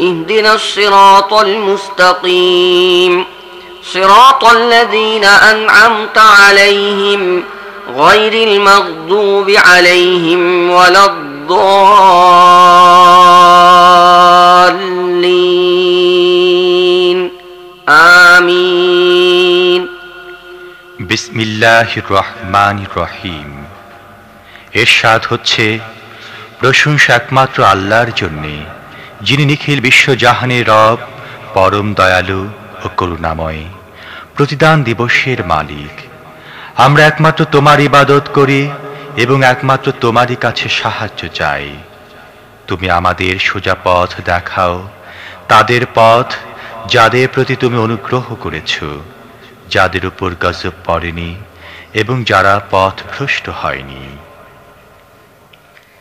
اهدنا الصراط المستقيم صراط الذين أنعمت عليهم غير المغضوب عليهم ولا الضالين آمين বিসমিল্লাহ রহমান রহিম এরশাদ হচ্ছে প্রশংসা একমাত্র আল্লাহর জন্যে যিনি নিখিল বিশ্বজাহানের রব, পরম দয়ালু ও করুণাময়। প্রতিদান দিবসের মালিক। আমরা একমাত্র তোমার ইবাদত করি এবং একমাত্র তোমারই কাছে সাহায্য চাই। তুমি আমাদের সোজা পথ দেখাও, তাদের পথ যাদের প্রতি তুমি অনুগ্রহ করেছ, যাদের উপর গজব পড়েনি এবং যারা পথ ভ্রষ্ট হয়নি।